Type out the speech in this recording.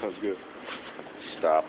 Sounds good. Stop.